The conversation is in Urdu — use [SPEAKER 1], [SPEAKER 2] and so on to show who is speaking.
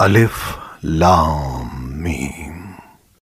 [SPEAKER 1] الف لام میم